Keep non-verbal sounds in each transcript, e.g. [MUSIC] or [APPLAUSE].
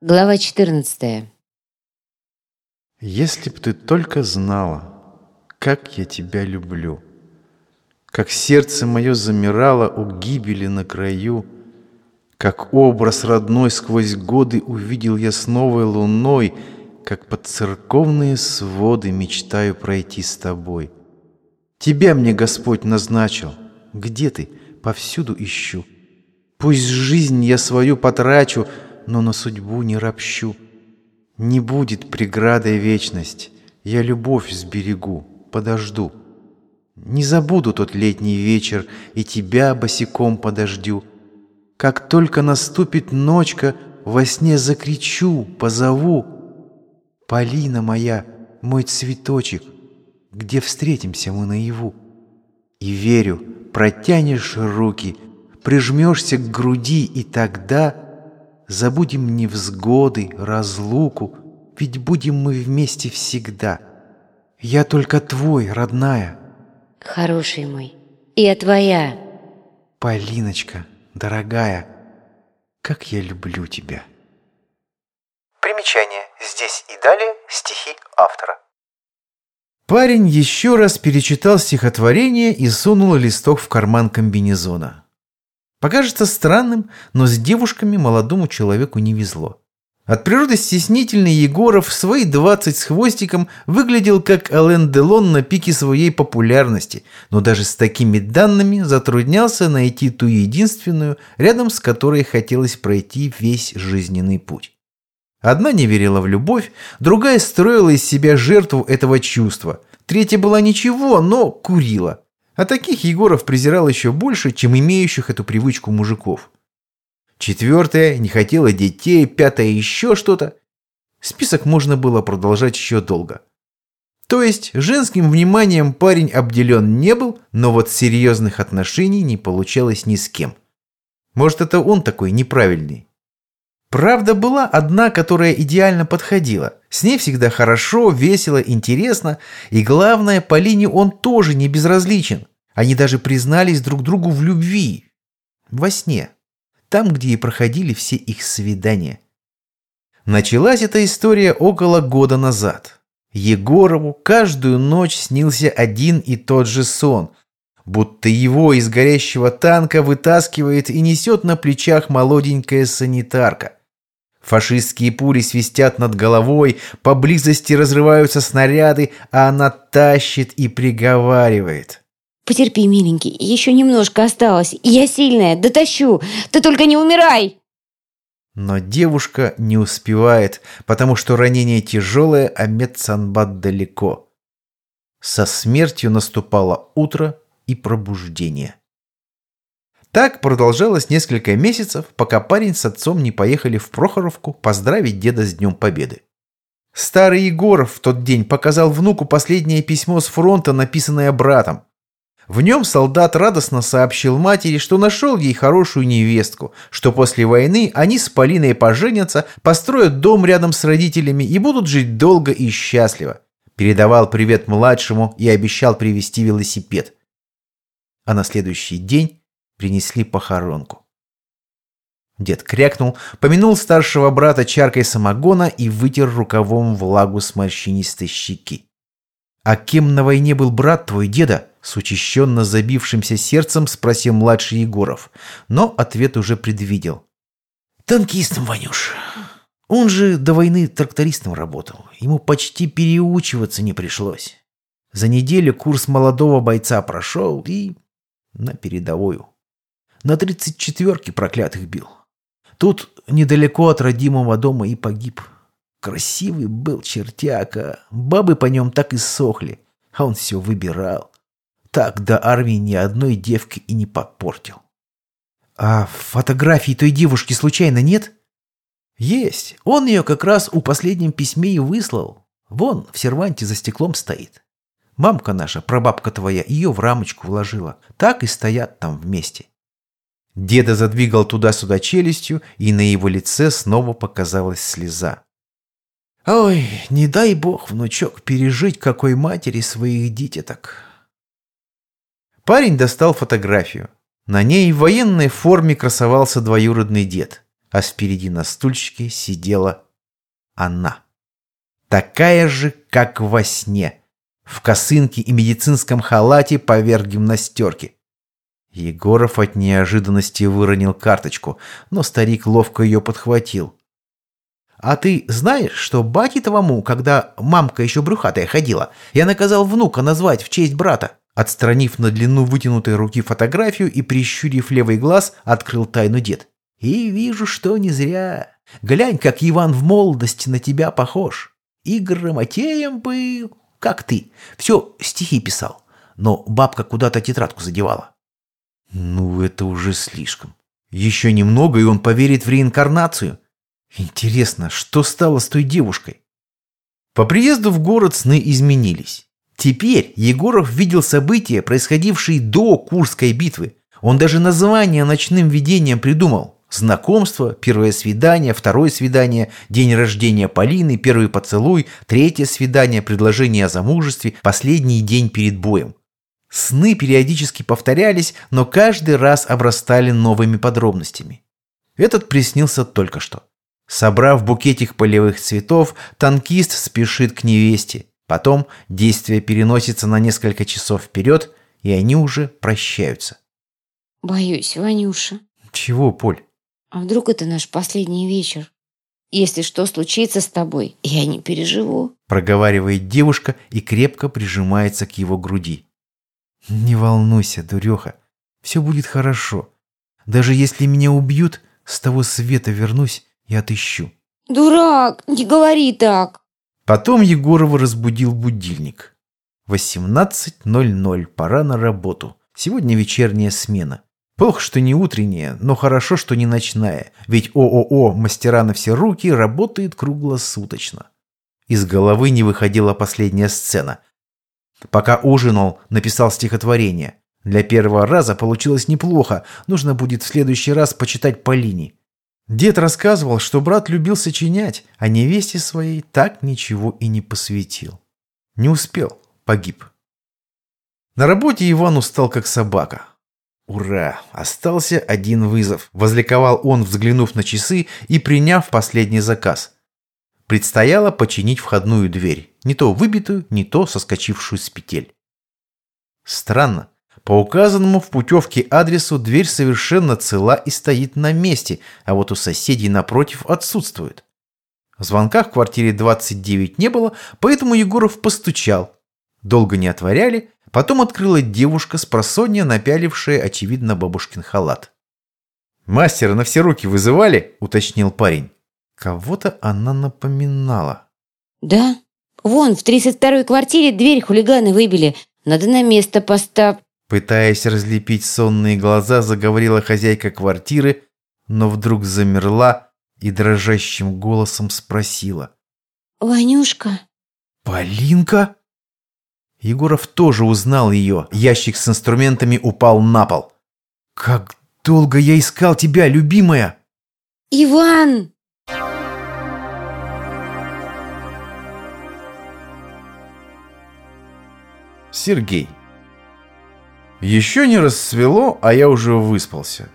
Глава 14. Если б ты только знала, как я тебя люблю, Как сердце мое замирало у гибели на краю, Как образ родной сквозь годы увидел я с новой луной, Как под церковные своды мечтаю пройти с тобой. Тебя мне Господь назначил, где ты? Повсюду ищу. Пусть жизнь я свою потрачу, но на судьбу не ропщу. Не будет преградой вечность, я любовь сберегу, подожду. Не забуду тот летний вечер и тебя босиком подождю. Как только наступит ночка, во сне закричу, позову. Полина моя, мой цветочек, где встретимся мы наяву. И верю, протянешь руки, прижмешься к груди, и тогда Забудем невзгоды, разлуку, Ведь будем мы вместе всегда. Я только твой, родная. Хороший мой, я твоя. Полиночка, дорогая, как я люблю тебя. Примечание. Здесь и далее стихи автора. Парень еще раз перечитал стихотворение и сунул листок в карман комбинезона. Покажется странным, но с девушками молодому человеку не везло. От природы стеснительный Егоров в свои 20 с хвостиком выглядел как Ален Делон на пике своей популярности, но даже с такими данными затруднялся найти ту единственную, рядом с которой хотелось пройти весь жизненный путь. Одна не верила в любовь, другая строила из себя жертву этого чувства, третья была ничего, но курила – а таких Егоров презирал еще больше, чем имеющих эту привычку мужиков. Четвертая не хотела детей, пятая еще что-то. Список можно было продолжать еще долго. То есть женским вниманием парень обделен не был, но вот серьезных отношений не получалось ни с кем. Может, это он такой неправильный. Правда была одна, которая идеально подходила. С ней всегда хорошо, весело, интересно. И главное, Полине он тоже не безразличен. Они даже признались друг другу в любви. Во сне. Там, где и проходили все их свидания. Началась эта история около года назад. Егорову каждую ночь снился один и тот же сон. Будто его из горящего танка вытаскивает и несет на плечах молоденькая санитарка. Фашистские пули свистят над головой, поблизости разрываются снаряды, а она тащит и приговаривает. Потерпи, миленький, еще немножко осталось. Я сильная, дотащу. Ты только не умирай!» Но девушка не успевает, потому что ранение тяжелое, а медсанбат далеко. Со смертью наступало утро и пробуждение. Так продолжалось несколько месяцев, пока парень с отцом не поехали в Прохоровку поздравить деда с Днем Победы. Старый Егоров в тот день показал внуку последнее письмо с фронта, написанное братом. В нем солдат радостно сообщил матери, что нашел ей хорошую невестку, что после войны они с Полиной поженятся, построят дом рядом с родителями и будут жить долго и счастливо. Передавал привет младшему и обещал привезти велосипед. А на следующий день принесли похоронку. Дед крякнул, помянул старшего брата чаркой самогона и вытер рукавом влагу с морщинистой щеки. «А кем на войне был брат твой деда?» С учащенно забившимся сердцем спросил младший Егоров, но ответ уже предвидел. «Танкистом, Ванюш. Он же до войны трактористом работал. Ему почти переучиваться не пришлось. За неделю курс молодого бойца прошел и на передовую. На тридцать четверке проклятых бил. Тут недалеко от родимого дома и погиб. Красивый был чертяка, бабы по нем так и сохли, а он все выбирал. Так до армии ни одной девки и не подпортил. А фотографии той девушки случайно нет? Есть. Он ее как раз у последнем письме и выслал. Вон, в серванте за стеклом стоит. Мамка наша, прабабка твоя, ее в рамочку вложила. Так и стоят там вместе. Деда задвигал туда-сюда челюстью, и на его лице снова показалась слеза. «Ой, не дай бог, внучок, пережить какой матери своих дитяток!» Парень достал фотографию. На ней в военной форме красовался двоюродный дед. а впереди на стульчике сидела она. Такая же, как во сне. В косынке и медицинском халате поверх гимнастерки. Егоров от неожиданности выронил карточку, но старик ловко ее подхватил. «А ты знаешь, что бате твому, когда мамка еще брюхатая ходила, я наказал внука назвать в честь брата?» Отстранив на длину вытянутой руки фотографию и прищурив левый глаз, открыл тайну дед. «И вижу, что не зря. Глянь, как Иван в молодости на тебя похож. И грамотеем был, как ты. Все стихи писал, но бабка куда-то тетрадку задевала». «Ну, это уже слишком. Еще немного, и он поверит в реинкарнацию. Интересно, что стало с той девушкой?» По приезду в город сны изменились. Теперь Егоров видел события, происходившие до Курской битвы. Он даже название ночным видением придумал. Знакомство, первое свидание, второе свидание, день рождения Полины, первый поцелуй, третье свидание, предложение о замужестве, последний день перед боем. Сны периодически повторялись, но каждый раз обрастали новыми подробностями. Этот приснился только что. Собрав букетик полевых цветов, танкист спешит к невесте. Потом действие переносится на несколько часов вперед, и они уже прощаются. Боюсь, Ванюша. Чего, Поль? А вдруг это наш последний вечер? Если что случится с тобой, я не переживу. Проговаривает девушка и крепко прижимается к его груди. Не волнуйся, дуреха. Все будет хорошо. Даже если меня убьют, с того света вернусь и отыщу. Дурак, не говори так. Потом Егорова разбудил будильник. 18.00, пора на работу. Сегодня вечерняя смена. Плохо, что не утренняя, но хорошо, что не ночная, ведь ООО «Мастера на все руки» работает круглосуточно. Из головы не выходила последняя сцена. Пока ужинал, написал стихотворение. Для первого раза получилось неплохо, нужно будет в следующий раз почитать Полине. Дед рассказывал, что брат любил сочинять, а невесте своей так ничего и не посвятил. Не успел, погиб. На работе Иван устал как собака. Ура! Остался один вызов. Возликовал он, взглянув на часы и приняв последний заказ. Предстояло починить входную дверь. Не то выбитую, не то соскочившую с петель. Странно. По указанному в путевке адресу дверь совершенно цела и стоит на месте, а вот у соседей напротив отсутствует. Звонка в квартире 29 не было, поэтому Егоров постучал. Долго не отворяли, потом открыла девушка с просонья, напялившая, очевидно, бабушкин халат. «Мастера на все руки вызывали?» – уточнил парень. Кого-то она напоминала. Да? Вон, в 32-й квартире дверь хулиганы выбили. Надо на место постав... Пытаясь разлепить сонные глаза, заговорила хозяйка квартиры, но вдруг замерла и дрожащим голосом спросила. «Ванюшка?» «Полинка?» Егоров тоже узнал ее. Ящик с инструментами упал на пол. «Как долго я искал тебя, любимая!» «Иван!» Сергей еще не рассвело, а я уже выспался.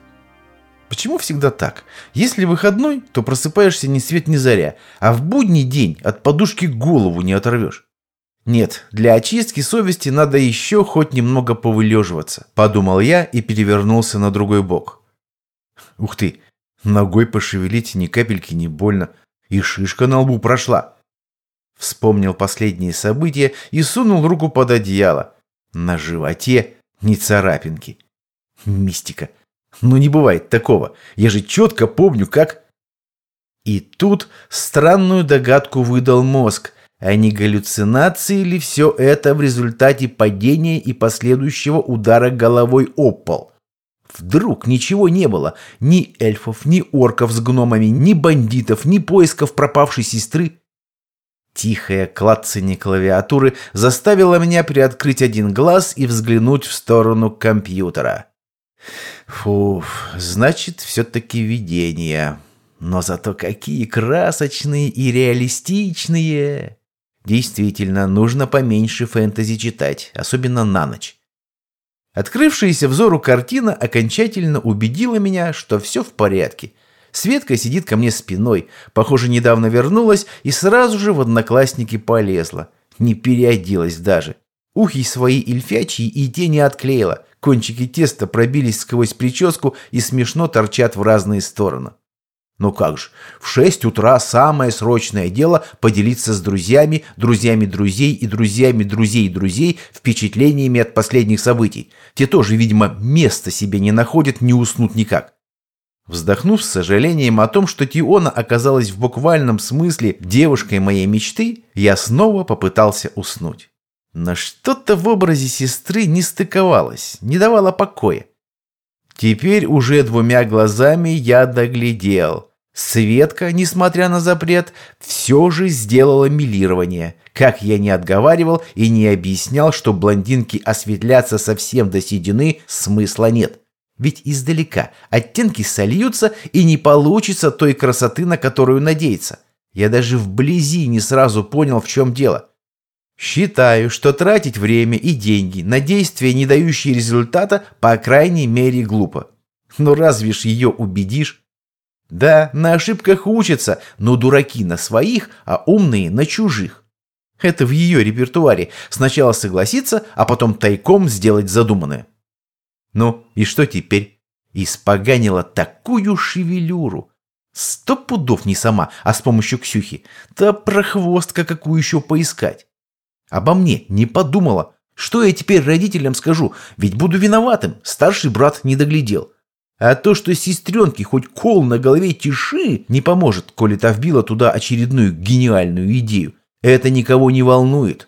Почему всегда так? Если выходной, то просыпаешься ни свет ни заря, а в будний день от подушки голову не оторвешь. Нет, для очистки совести надо еще хоть немного повылеживаться, подумал я и перевернулся на другой бок. Ух ты, ногой пошевелить ни капельки не больно, и шишка на лбу прошла. Вспомнил последние события и сунул руку под одеяло. На животе ни царапинки. Мистика. Ну не бывает такого. Я же четко помню, как... И тут странную догадку выдал мозг. А не галлюцинации ли все это в результате падения и последующего удара головой об пол? Вдруг ничего не было. Ни эльфов, ни орков с гномами, ни бандитов, ни поисков пропавшей сестры. Тихое клацанье клавиатуры заставило меня приоткрыть один глаз и взглянуть в сторону компьютера. Фуф, значит, все-таки видение. Но зато какие красочные и реалистичные. Действительно, нужно поменьше фэнтези читать, особенно на ночь. Открывшаяся взору картина окончательно убедила меня, что все в порядке. Светка сидит ко мне спиной. Похоже, недавно вернулась и сразу же в одноклассники полезла. Не переоделась даже. Ухи свои эльфячьи и те не отклеила. Кончики теста пробились сквозь прическу и смешно торчат в разные стороны. Ну как же, в шесть утра самое срочное дело поделиться с друзьями, друзьями друзей и друзьями друзей друзей впечатлениями от последних событий. Те тоже, видимо, места себе не находят, не уснут никак. Вздохнув с сожалением о том, что Тиона оказалась в буквальном смысле девушкой моей мечты, я снова попытался уснуть. Но что-то в образе сестры не стыковалось, не давало покоя. Теперь уже двумя глазами я доглядел. Светка, несмотря на запрет, все же сделала милирование. Как я не отговаривал и не объяснял, что блондинки осветляться совсем до седины смысла нет. Ведь издалека оттенки сольются и не получится той красоты, на которую надеется. Я даже вблизи не сразу понял, в чем дело. Считаю, что тратить время и деньги на действия, не дающие результата, по крайней мере, глупо. Но разве ж ее убедишь? Да, на ошибках учатся, но дураки на своих, а умные на чужих. Это в ее репертуаре. Сначала согласиться, а потом тайком сделать задуманное. Ну, и что теперь? Испоганила такую шевелюру. Сто пудов не сама, а с помощью Ксюхи. Да прохвостка какую еще поискать. Обо мне не подумала. Что я теперь родителям скажу? Ведь буду виноватым. Старший брат не доглядел. А то, что сестренке хоть кол на голове тиши, не поможет, коли та вбила туда очередную гениальную идею. Это никого не волнует.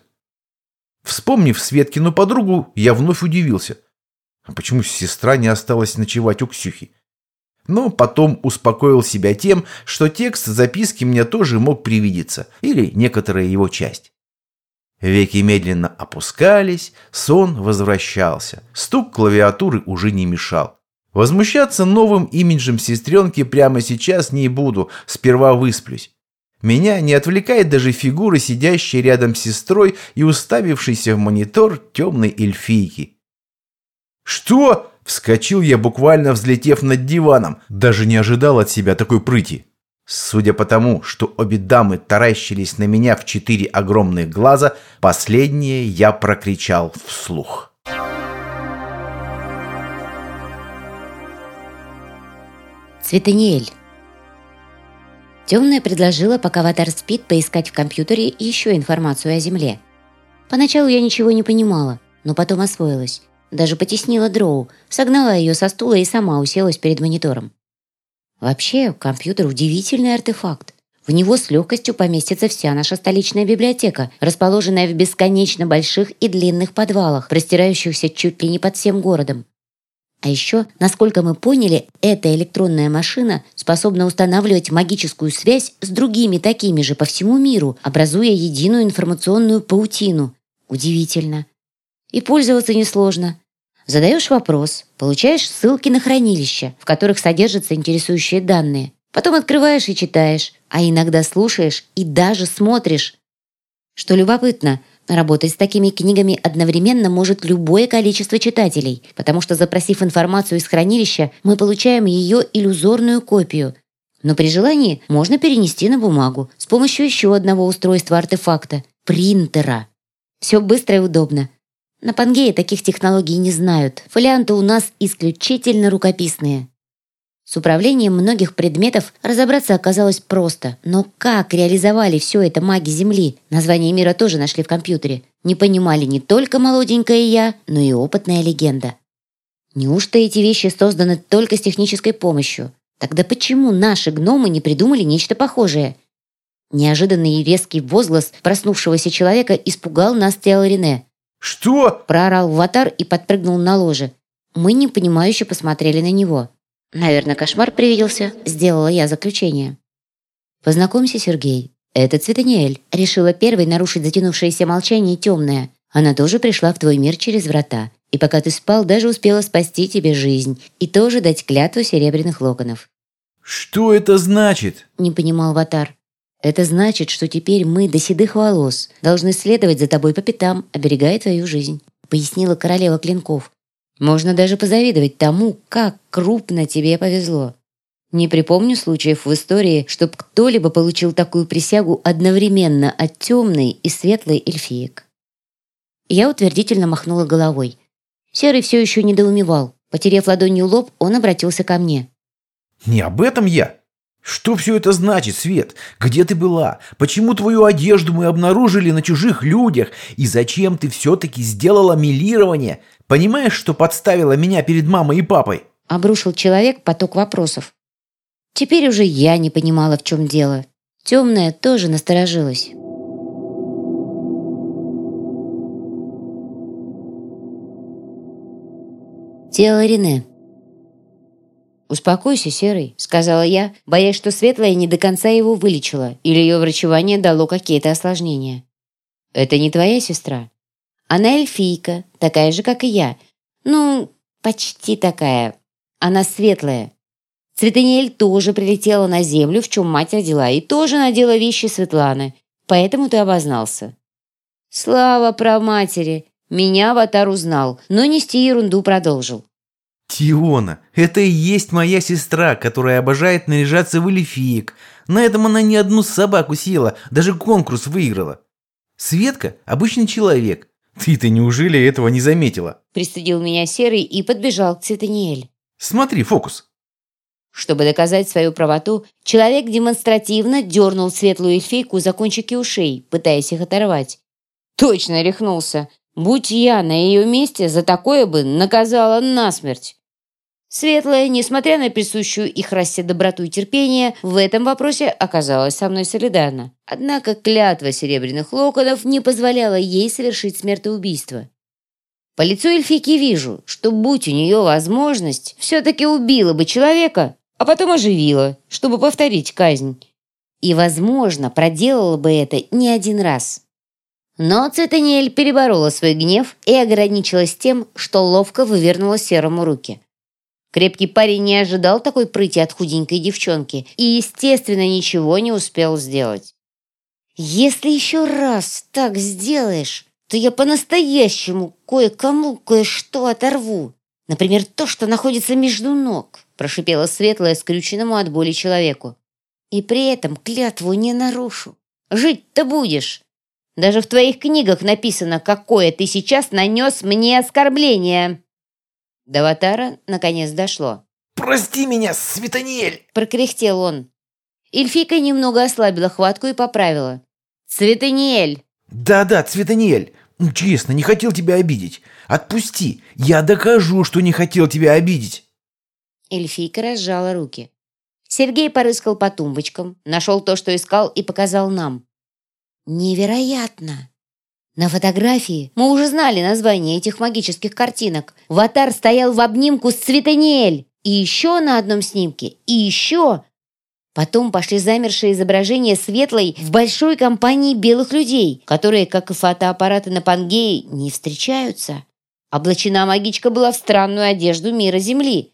Вспомнив Светкину подругу, я вновь удивился. А почему сестра не осталась ночевать у Ксюхи? Но потом успокоил себя тем, что текст записки мне тоже мог привидеться, или некоторая его часть. Веки медленно опускались, сон возвращался. Стук клавиатуры уже не мешал. Возмущаться новым имиджем сестренки прямо сейчас не буду, сперва высплюсь. Меня не отвлекает даже фигура, сидящая рядом с сестрой и уставившейся в монитор темной эльфийки. «Что?» – вскочил я, буквально взлетев над диваном. Даже не ожидал от себя такой прыти. Судя по тому, что обе дамы таращились на меня в четыре огромных глаза, последнее я прокричал вслух. Цветаниэль. Темная предложила, пока Аватар спит, поискать в компьютере еще информацию о Земле. Поначалу я ничего не понимала, но потом освоилась. Даже потеснила Дроу, согнала ее со стула и сама уселась перед монитором. Вообще, компьютер – удивительный артефакт. В него с легкостью поместится вся наша столичная библиотека, расположенная в бесконечно больших и длинных подвалах, простирающихся чуть ли не под всем городом. А еще, насколько мы поняли, эта электронная машина способна устанавливать магическую связь с другими такими же по всему миру, образуя единую информационную паутину. Удивительно. И пользоваться несложно. Задаешь вопрос, получаешь ссылки на хранилища, в которых содержатся интересующие данные. Потом открываешь и читаешь, а иногда слушаешь и даже смотришь. Что любопытно, работать с такими книгами одновременно может любое количество читателей, потому что, запросив информацию из хранилища, мы получаем ее иллюзорную копию. Но при желании можно перенести на бумагу с помощью еще одного устройства-артефакта – принтера. Все быстро и удобно. На Пангее таких технологий не знают. Фолианты у нас исключительно рукописные. С управлением многих предметов разобраться оказалось просто. Но как реализовали все это маги Земли, название мира тоже нашли в компьютере, не понимали не только молоденькая я, но и опытная легенда. Неужто эти вещи созданы только с технической помощью? Тогда почему наши гномы не придумали нечто похожее? Неожиданный и резкий возглас проснувшегося человека испугал нас Теолрине. «Что?» – проорал Ватар и подпрыгнул на ложе. Мы непонимающе посмотрели на него. «Наверное, кошмар привиделся», – сделала я заключение. «Познакомься, Сергей. Это Цветаниэль», – решила первой нарушить затянувшееся молчание темная. «Она тоже пришла в твой мир через врата. И пока ты спал, даже успела спасти тебе жизнь и тоже дать клятву серебряных локонов». «Что это значит?» – не понимал Ватар. Это значит, что теперь мы до седых волос должны следовать за тобой по пятам, оберегая твою жизнь», — пояснила королева клинков. «Можно даже позавидовать тому, как крупно тебе повезло». Не припомню случаев в истории, чтобы кто-либо получил такую присягу одновременно от темной и светлой эльфиек. Я утвердительно махнула головой. Серый все еще недоумевал. Потерев ладонью лоб, он обратился ко мне. «Не об этом я. Что все это значит, Свет? Где ты была? Почему твою одежду мы обнаружили на чужих людях? И зачем ты все-таки сделала милирование? Понимаешь, что подставила меня перед мамой и папой?» Обрушил человек поток вопросов. Теперь уже я не понимала, в чем дело. Темная тоже насторожилась. Тело Рене. «Успокойся, Серый», — сказала я, боясь, что Светлая не до конца его вылечила или ее врачевание дало какие-то осложнения. «Это не твоя сестра. Она эльфийка, такая же, как и я. Ну, почти такая. Она светлая. Цветаниэль тоже прилетела на землю, в чем мать родила, и тоже надела вещи Светланы, поэтому ты обознался. Слава про матери! Меня Аватар узнал, но нести ерунду продолжил. Тиона, это и есть моя сестра, которая обожает наряжаться в эльфиек. На этом она не одну собаку съела, даже конкурс выиграла. Светка – обычный человек. Ты-то неужели этого не заметила? Пристыдил меня Серый и подбежал к Цветаниэль. Смотри, фокус. Чтобы доказать свою правоту, человек демонстративно дернул светлую эльфийку за кончики ушей, пытаясь их оторвать. Точно рехнулся. Будь я на ее месте, за такое бы наказала насмерть. Светлая, несмотря на присущую их расе доброту и терпение, в этом вопросе оказалась со мной солидарна. Однако клятва серебряных локонов не позволяла ей совершить смертоубийство. По лицу эльфики вижу, что, будь у нее возможность, все-таки убила бы человека, а потом оживила, чтобы повторить казнь. И, возможно, проделала бы это не один раз. Но Цитаниэль переборола свой гнев и ограничилась тем, что ловко вывернула Серому руки. Крепкий парень не ожидал такой прыти от худенькой девчонки и, естественно, ничего не успел сделать. «Если еще раз так сделаешь, то я по-настоящему кое-кому кое-что оторву. Например, то, что находится между ног прошипела светлая скрюченному от боли человеку. «И при этом клятву не нарушу. Жить-то будешь. Даже в твоих книгах написано, какое ты сейчас нанес мне оскорбление». До Ватара наконец дошло. «Прости меня, Светаниэль!» – прокряхтел он. Эльфика немного ослабила хватку и поправила. «Цветаниэль!» «Да-да, Цветаниэль! Ну, честно, не хотел тебя обидеть. Отпусти, я докажу, что не хотел тебя обидеть!» Эльфийка разжала руки. Сергей порыскал по тумбочкам, нашел то, что искал, и показал нам. «Невероятно!» На фотографии мы уже знали название этих магических картинок. Ватар стоял в обнимку с Цветаниэль. И еще на одном снимке. И еще. Потом пошли замершие изображения светлой в большой компании белых людей, которые, как и фотоаппараты на Пангее, не встречаются. Облачена магичка была в странную одежду мира Земли,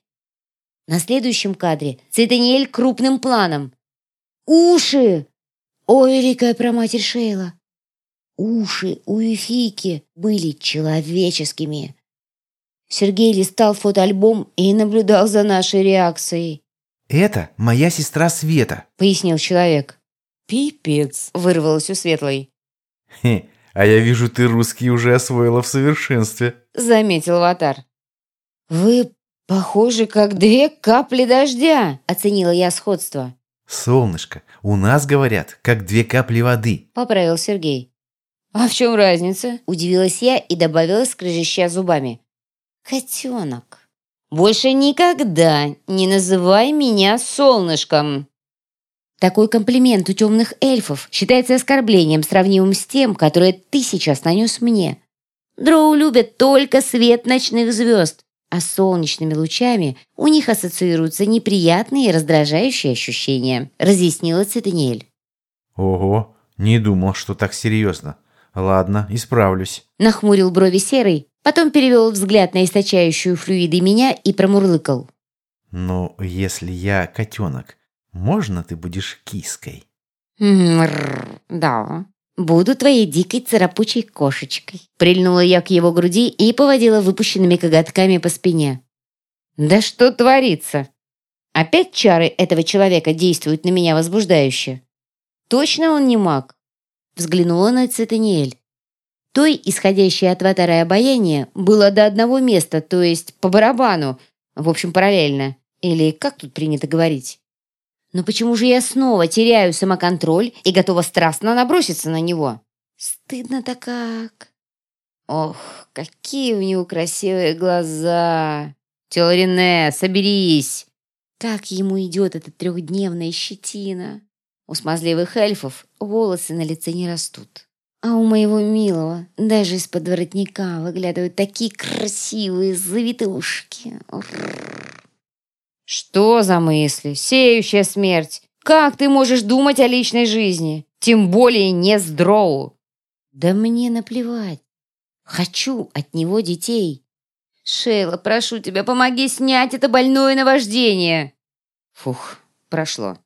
на следующем кадре Цитаниэль крупным планом. «Уши!» «О, великая проматерь Шейла!» Уши у Эфики были человеческими. Сергей листал фотоальбом и наблюдал за нашей реакцией. «Это моя сестра Света», — пояснил человек. «Пипец», — вырвалось у Светлой. «Хе, а я вижу, ты русский уже освоила в совершенстве», — заметил Аватар. «Вы «Похоже, как две капли дождя», — оценила я сходство. «Солнышко, у нас говорят, как две капли воды», — поправил Сергей. «А в чем разница?» — удивилась я и добавила, скрежеща зубами. «Котенок, больше никогда не называй меня солнышком!» Такой комплимент у темных эльфов считается оскорблением, сравнимым с тем, которое ты сейчас нанес мне. Дроу любят только свет ночных звезд, а с солнечными лучами у них ассоциируются неприятные и раздражающие ощущения, разъяснила Цитаниэль. Ого, не думал, что так серьезно. Ладно, исправлюсь. Нахмурил брови серый, потом перевел взгляд на источающую флюиды меня и промурлыкал. Ну, если я котенок, можно ты будешь киской? да, «Буду твоей дикой царапучей кошечкой», прильнула я к его груди и поводила выпущенными коготками по спине. «Да что творится?» Опять чары этого человека действуют на меня возбуждающе. Точно он не маг? Взглянула на Цитаниэль. Той, исходящее от Ватара обаяние, было до одного места, то есть по барабану, в общем, параллельно. Или как тут принято говорить? Но почему же я снова теряю самоконтроль и готова страстно наброситься на него? Стыдно-то как. Ох, какие у него красивые глаза. Телорине, соберись. Как ему идет эта трехдневная щетина. У смазливых эльфов волосы на лице не растут. А у моего милого даже из-под воротника выглядывают такие красивые завитушки. Что за мысли? Сеющая смерть. Как ты можешь думать о личной жизни? Тем более не с дроу. Да мне наплевать. Хочу от него детей. Шейла, прошу тебя, помоги снять это больное наваждение. Фух, прошло.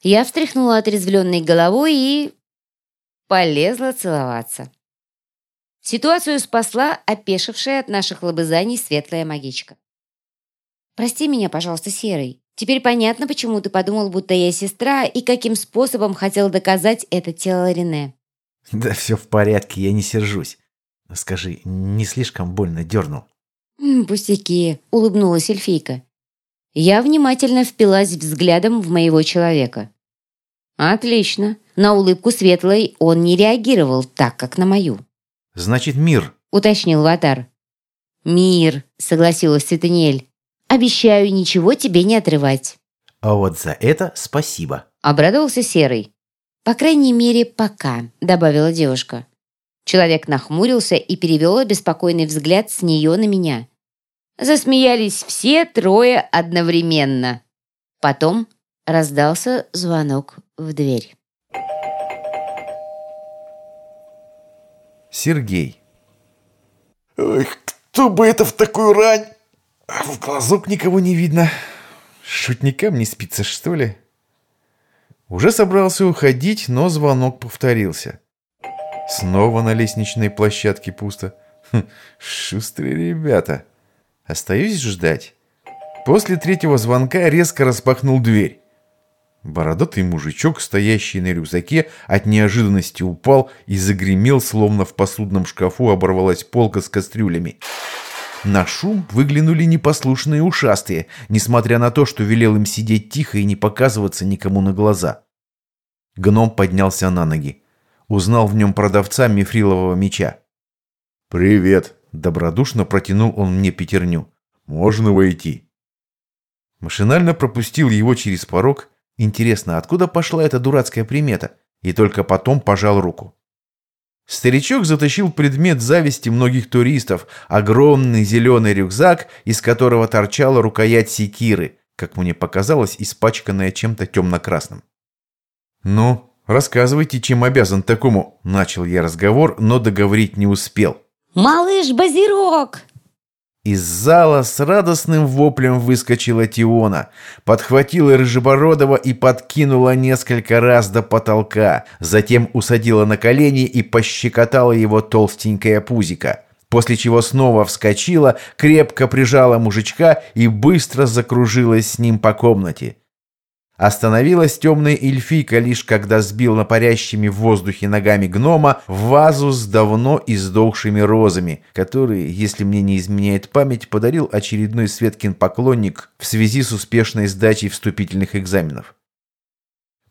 Я встряхнула отрезвленной головой и полезла целоваться. Ситуацию спасла опешившая от наших лобызаний светлая магичка. «Прости меня, пожалуйста, Серый. Теперь понятно, почему ты подумал, будто я сестра, и каким способом хотел доказать это тело Рене». [LAUGHS] «Да все в порядке, я не сержусь. Скажи, не слишком больно дернул?» «Пустяки», — улыбнулась эльфийка. Я внимательно впилась взглядом в моего человека. «Отлично. На улыбку светлой он не реагировал так, как на мою». «Значит, мир», — уточнил Ватар. «Мир», — согласилась Светаниэль. «Обещаю ничего тебе не отрывать». «А вот за это спасибо», — обрадовался Серый. «По крайней мере, пока», — добавила девушка. Человек нахмурился и перевел обеспокоенный взгляд с нее на меня. Засмеялись все трое одновременно. Потом раздался звонок в дверь. Сергей. Ой, кто бы это в такую рань? В глазок никого не видно. Шутникам не спится, что ли? Уже собрался уходить, но звонок повторился. Снова на лестничной площадке пусто. Хм, шустрые ребята. Остаюсь ждать. После третьего звонка резко распахнул дверь. Бородатый мужичок, стоящий на рюкзаке, от неожиданности упал и загремел, словно в посудном шкафу оборвалась полка с кастрюлями. На шум выглянули непослушные ушастые, несмотря на то, что велел им сидеть тихо и не показываться никому на глаза. Гном поднялся на ноги. Узнал в нем продавца мифрилового меча. «Привет!» – добродушно протянул он мне пятерню. «Можно войти?» Машинально пропустил его через порог Интересно, откуда пошла эта дурацкая примета? И только потом пожал руку. Старичок затащил предмет зависти многих туристов, огромный зеленый рюкзак, из которого торчала рукоять секиры, как мне показалось, испачканная чем-то темно-красным. «Ну, рассказывайте, чем обязан такому?» – начал я разговор, но договорить не успел. «Малыш Базирок!» Из зала с радостным воплем выскочила Тиона, подхватила Рыжебородова и подкинула несколько раз до потолка, затем усадила на колени и пощекотала его толстенькое пузико, после чего снова вскочила, крепко прижала мужичка и быстро закружилась с ним по комнате. Остановилась темная эльфийка лишь когда сбил на парящими в воздухе ногами гнома вазу с давно издохшими розами, которые, если мне не изменяет память, подарил очередной Светкин поклонник в связи с успешной сдачей вступительных экзаменов.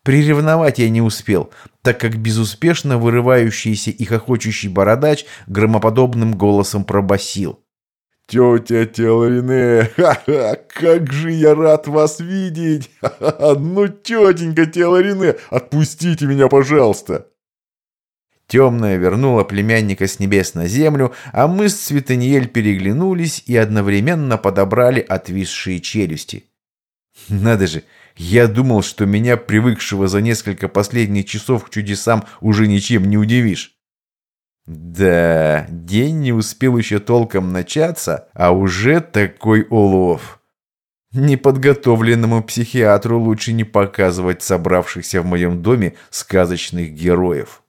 Приревновать я не успел, так как безуспешно вырывающийся и хохочущий бородач громоподобным голосом пробасил. Тетя Телрине, как же я рад вас видеть! Ну, тетенька Телрине, отпустите меня, пожалуйста!» Темная вернула племянника с небес на землю, а мы с Цветаниель переглянулись и одновременно подобрали отвисшие челюсти. Надо же, я думал, что меня, привыкшего за несколько последних часов к чудесам, уже ничем не удивишь. Да, день не успел еще толком начаться, а уже такой улов. Неподготовленному психиатру лучше не показывать собравшихся в моем доме сказочных героев.